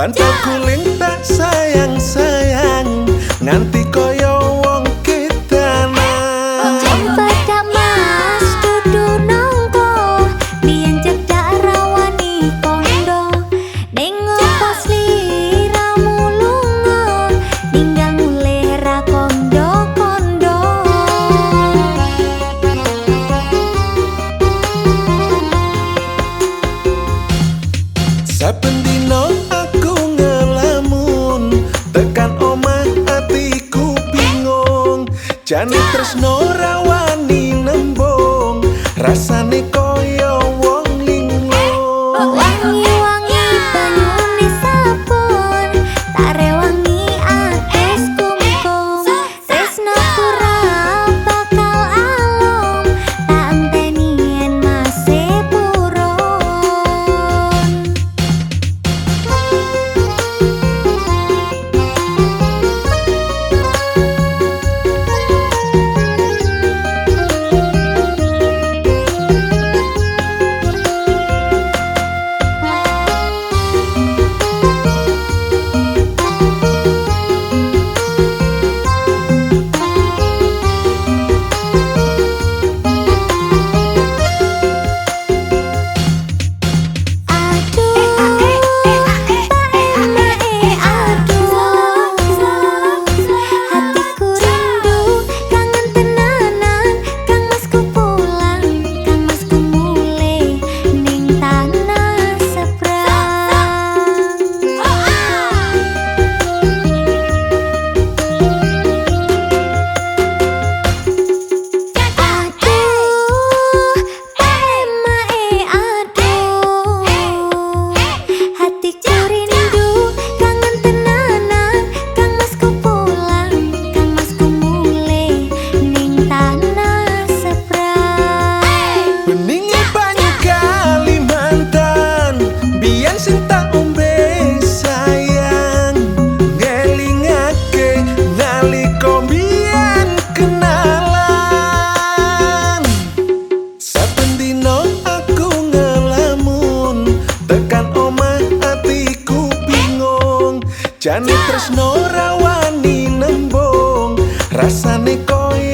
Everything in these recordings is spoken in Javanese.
Pantau kuling tak sayang-sayang. Ya no Jani tresno rawani nembung rasane koyo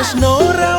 there's no right